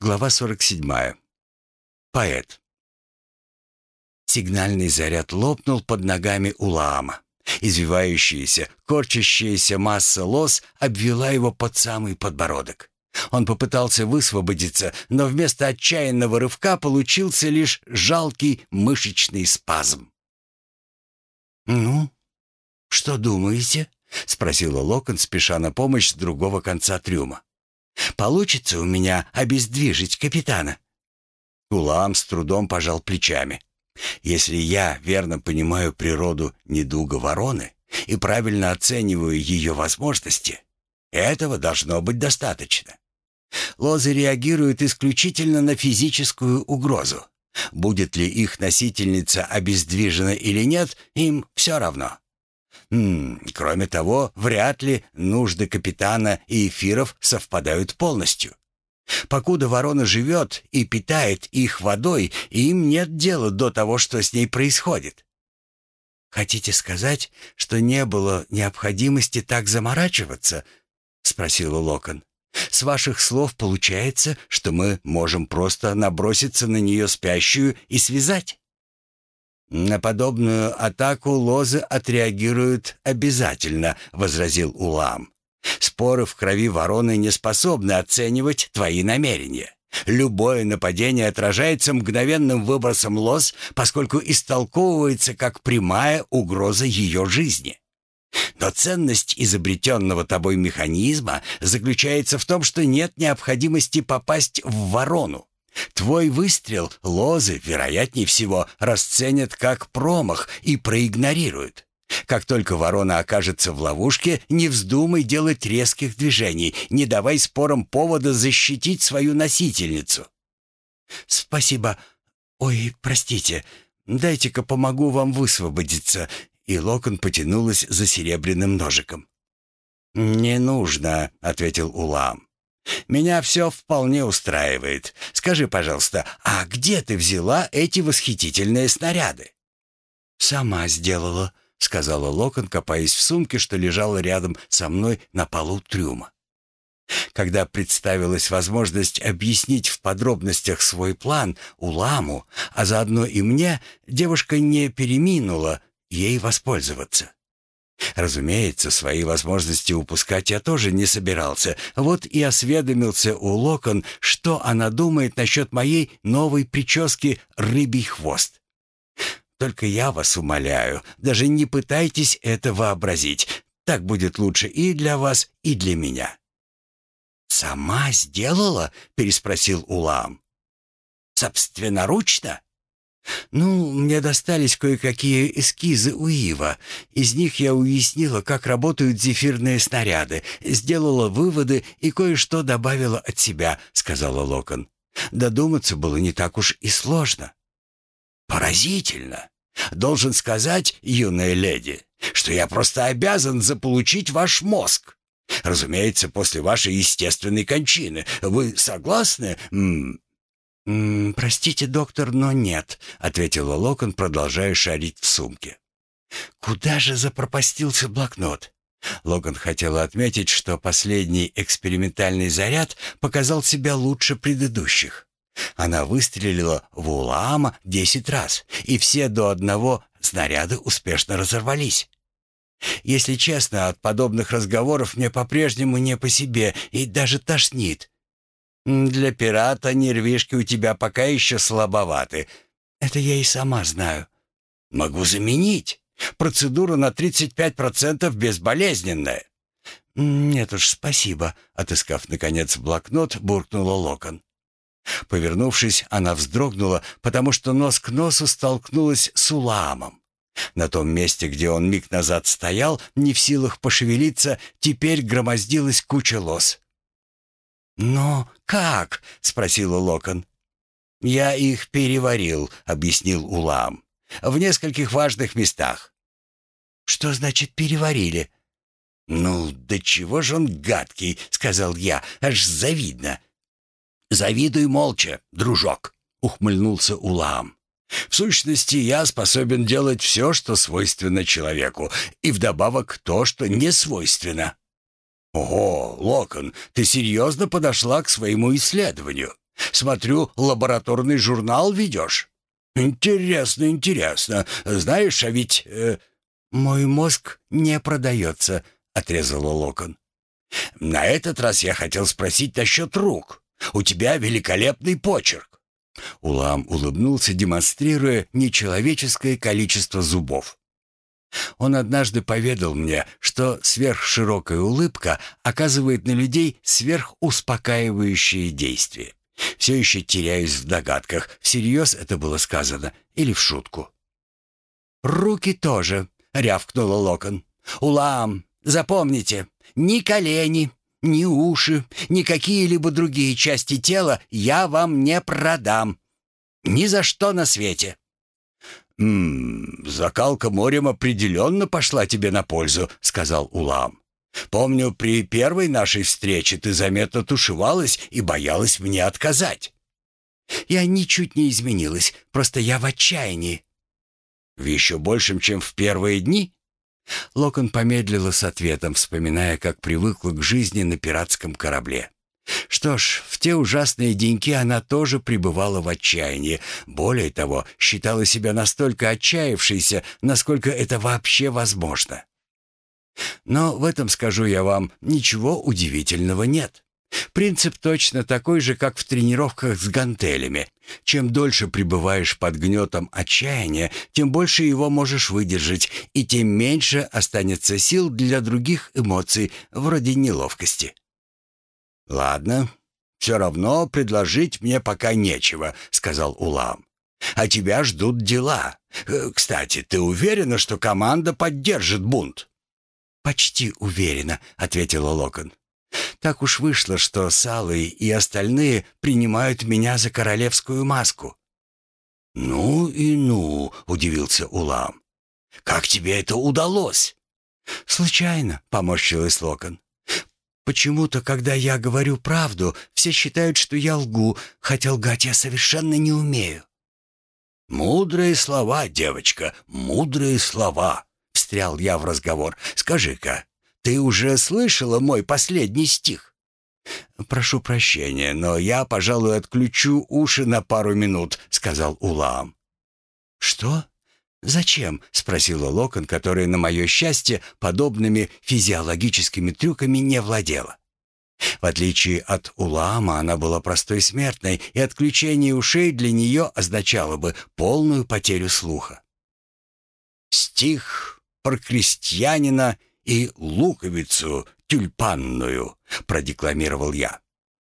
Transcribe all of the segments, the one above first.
Глава 47. Поэт. Сигнальный заряд лопнул под ногами Улаама. Извивающаяся, корчащаяся масса лос обвела его под самый подбородок. Он попытался высвободиться, но вместо отчаянного рывка получился лишь жалкий мышечный спазм. «Ну, что думаете?» — спросила Локон, спеша на помощь с другого конца трюма. «Получится у меня обездвижить капитана?» Улам с трудом пожал плечами. «Если я верно понимаю природу недуга вороны и правильно оцениваю ее возможности, этого должно быть достаточно. Лозы реагируют исключительно на физическую угрозу. Будет ли их носительница обездвижена или нет, им все равно. М кроме того, вряд ли нужды капитана и эфиров совпадают полностью. Покуда ворона живет и питает их водой, им нет дела до того, что с ней происходит. «Хотите сказать, что не было необходимости так заморачиваться?» — спросила Локон. «С ваших слов получается, что мы можем просто наброситься на нее спящую и связать?» «На подобную атаку лозы отреагируют обязательно», — возразил Улам. «Споры в крови вороны не способны оценивать твои намерения. Любое нападение отражается мгновенным выбросом лоз, поскольку истолковывается как прямая угроза ее жизни. Но ценность изобретенного тобой механизма заключается в том, что нет необходимости попасть в ворону. Твой выстрел лозы, вероятнее всего, расценят как промах и проигнорируют. Как только ворона окажется в ловушке, не вздумай делать резких движений, не давай спорам повода защитить свою носительницу. «Спасибо. Ой, простите. Дайте-ка помогу вам высвободиться». И Локон потянулась за серебряным ножиком. «Не нужно», — ответил Улам. Меня все вполне устраивает. Скажи, пожалуйста, а где ты взяла эти восхитительные снаряды?» «Сама сделала», — сказала Локон, копаясь в сумке, что лежала рядом со мной на полу трюма. Когда представилась возможность объяснить в подробностях свой план Уламу, а заодно и мне, девушка не переминула ей воспользоваться. Разумеется, свои возможности упускать я тоже не собирался. Вот и осведомился у Локон, что она думает насчет моей новой прически «Рыбий хвост». Только я вас умоляю, даже не пытайтесь это вообразить. Так будет лучше и для вас, и для меня». «Сама сделала?» — переспросил Улам. «Собственноручно?» «Ну, мне достались кое-какие эскизы у Ива. Из них я уяснила, как работают зефирные снаряды, сделала выводы и кое-что добавила от себя», — сказала Локон. «Додуматься было не так уж и сложно». «Поразительно! Должен сказать, юная леди, что я просто обязан заполучить ваш мозг. Разумеется, после вашей естественной кончины. Вы согласны, м «М -м, «Простите, доктор, но нет», — ответила Локон, продолжая шарить в сумке. «Куда же запропастился блокнот?» Логан хотела отметить, что последний экспериментальный заряд показал себя лучше предыдущих. Она выстрелила в Улаама десять раз, и все до одного снаряды успешно разорвались. Если честно, от подобных разговоров мне по-прежнему не по себе и даже тошнит. «Для пирата нервишки у тебя пока еще слабоваты. Это я и сама знаю. Могу заменить. Процедура на 35% безболезненная». «Нет уж, спасибо», — отыскав, наконец, блокнот, буркнула Локон. Повернувшись, она вздрогнула, потому что нос к носу столкнулась с Уламом. На том месте, где он миг назад стоял, не в силах пошевелиться, теперь громоздилась куча лос. «Но как?» — спросила Локон. «Я их переварил», — объяснил Улам. «В нескольких важных местах». «Что значит переварили?» «Ну, да чего же он гадкий», — сказал я, — «аж завидно». «Завидуй молча, дружок», — ухмыльнулся Улам. «В сущности, я способен делать все, что свойственно человеку, и вдобавок то, что не свойственно. «Ого, Локон, ты серьезно подошла к своему исследованию? Смотрю, лабораторный журнал ведешь. Интересно, интересно. Знаешь, а ведь... Э, мой мозг не продается, отрезала Локон. На этот раз я хотел спросить насчет рук. У тебя великолепный почерк. Улам улыбнулся, демонстрируя нечеловеческое количество зубов. Он однажды поведал мне, что сверхширокая улыбка оказывает на людей сверхуспокаивающее действие. Все еще теряюсь в догадках, всерьез это было сказано или в шутку. «Руки тоже», — рявкнула Локон. «Улам, запомните, ни колени, ни уши, ни какие-либо другие части тела я вам не продам. Ни за что на свете». «М «Закалка морем определенно пошла тебе на пользу», — сказал Улам. Помню, при первой нашей встрече ты заметно тушевалась и боялась мне отказать. Я ничуть не изменилась, просто я в отчаянии. В еще большем, чем в первые дни? Локон помедлила с ответом, вспоминая, как привыкла к жизни на пиратском корабле. Что ж, в те ужасные деньки она тоже пребывала в отчаянии. Более того, считала себя настолько отчаявшейся, насколько это вообще возможно. Но в этом, скажу я вам, ничего удивительного нет. Принцип точно такой же, как в тренировках с гантелями. Чем дольше пребываешь под гнетом отчаяния, тем больше его можешь выдержать, и тем меньше останется сил для других эмоций, вроде неловкости. «Ладно, все равно предложить мне пока нечего», — сказал Улам. «А тебя ждут дела. Э, кстати, ты уверена, что команда поддержит бунт?» «Почти уверена», — ответила Локон. «Так уж вышло, что Салы и остальные принимают меня за королевскую маску». «Ну и ну», — удивился Улам. «Как тебе это удалось?» «Случайно», — поморщилась Локон. «Почему-то, когда я говорю правду, все считают, что я лгу, хотя лгать я совершенно не умею». «Мудрые слова, девочка, мудрые слова», встрял я в разговор. «Скажи-ка, ты уже слышала мой последний стих?» «Прошу прощения, но я, пожалуй, отключу уши на пару минут», — сказал Улаам. «Что? Зачем?» — спросила Локон, которая, на мое счастье, подобными физиологическими трюками не владела. В отличие от Улаама, она была простой смертной, и отключение ушей для нее означало бы полную потерю слуха. «Стих про крестьянина и луковицу тюльпанную», — продекламировал я.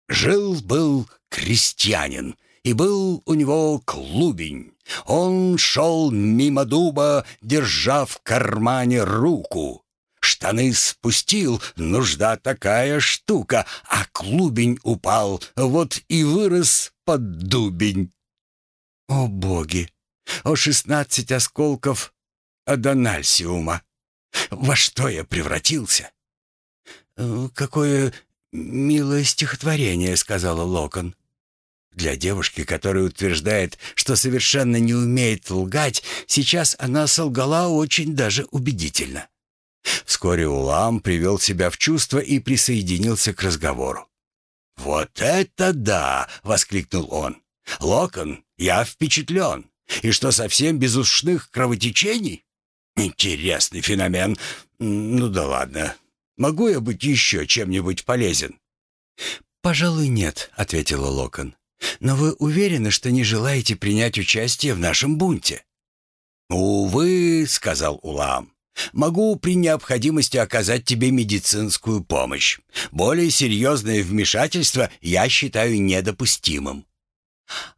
«Жил-был крестьянин, и был у него клубень. Он шел мимо дуба, держа в кармане руку. Штаны спустил, нужда такая штука, а клубень упал, вот и вырос под дубень». «О боги! О шестнадцать осколков Адональсиума. Во что я превратился?» «Э, «Какое милое стихотворение», — сказала Локон. Для девушки, которая утверждает, что совершенно не умеет лгать, сейчас она солгала очень даже убедительно. Вскоре Улам привел себя в чувство и присоединился к разговору. «Вот это да!» — воскликнул он. «Локон, я впечатлен. И что, совсем без ушных кровотечений?» Интересный феномен. Ну да ладно. Могу я быть еще чем-нибудь полезен? Пожалуй, нет, ответила Локон. Но вы уверены, что не желаете принять участие в нашем бунте? Увы, сказал Улам. Могу при необходимости оказать тебе медицинскую помощь. Более серьезное вмешательство я считаю недопустимым.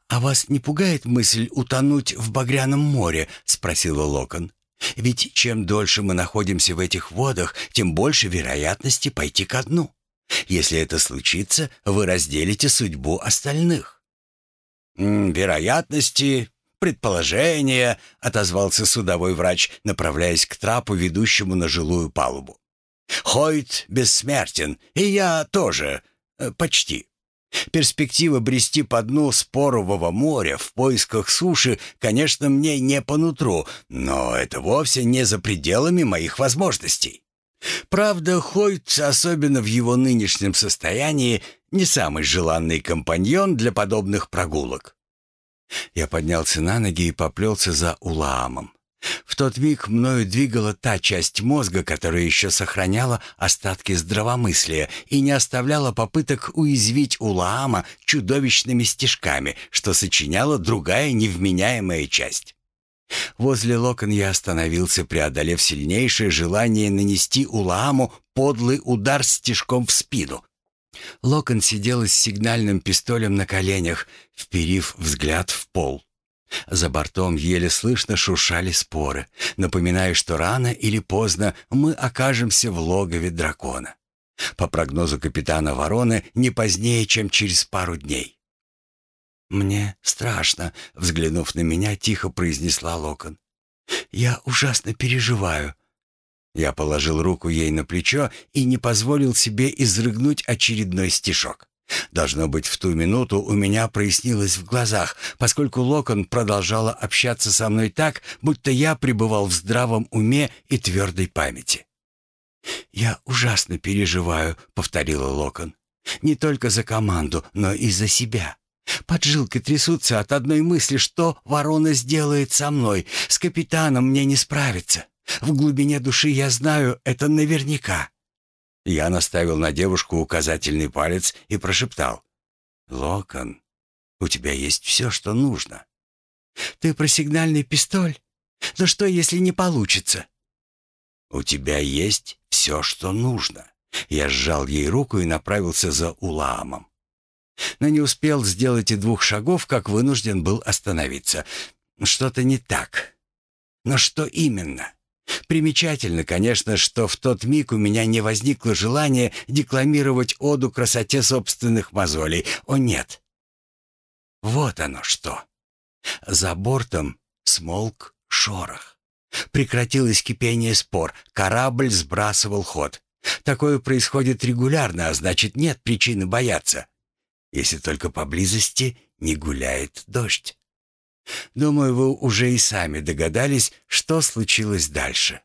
«А вас не пугает мысль утонуть в багряном море?» — спросила Локон. Ведь чем дольше мы находимся в этих водах, тем больше вероятности пойти ко дну. Если это случится, вы разделите судьбу остальных». «Вероятности, предположения», — отозвался судовой врач, направляясь к трапу, ведущему на жилую палубу. «Хойт бессмертен, и я тоже, э, почти». Перспектива брести по дну спорового моря в поисках суши, конечно, мне не по нутру, но это вовсе не за пределами моих возможностей. Правда, Хойт, особенно в его нынешнем состоянии, не самый желанный компаньон для подобных прогулок. Я поднялся на ноги и поплелся за Улаамом. В тот миг мною двигала та часть мозга, которая еще сохраняла остатки здравомыслия и не оставляла попыток уязвить Улаама чудовищными стежками, что сочиняла другая невменяемая часть. Возле локон я остановился, преодолев сильнейшее желание нанести Улааму подлый удар стежком в спину. Локон сидел с сигнальным пистолем на коленях, вперив взгляд в пол. За бортом еле слышно шуршали споры, напоминая, что рано или поздно мы окажемся в логове дракона. По прогнозу капитана Вороны, не позднее, чем через пару дней. «Мне страшно», — взглянув на меня, тихо произнесла Локон. «Я ужасно переживаю». Я положил руку ей на плечо и не позволил себе изрыгнуть очередной стишок. Должно быть, в ту минуту у меня прояснилось в глазах, поскольку Локон продолжала общаться со мной так, будто я пребывал в здравом уме и твердой памяти. «Я ужасно переживаю», — повторила Локон. «Не только за команду, но и за себя. Поджилки трясутся от одной мысли, что ворона сделает со мной. С капитаном мне не справиться. В глубине души я знаю это наверняка. Я наставил на девушку указательный палец и прошептал. «Локон, у тебя есть все, что нужно». «Ты про сигнальный пистоль? Но что, если не получится?» «У тебя есть все, что нужно». Я сжал ей руку и направился за Улаамом. Но не успел сделать и двух шагов, как вынужден был остановиться. Что-то не так. Но что именно? Примечательно, конечно, что в тот миг у меня не возникло желания декламировать оду красоте собственных мозолей. О нет! Вот оно что! За бортом смолк шорох. Прекратилось кипение спор, корабль сбрасывал ход. Такое происходит регулярно, а значит, нет причины бояться. Если только поблизости не гуляет дождь. Думаю, вы уже и сами догадались, что случилось дальше.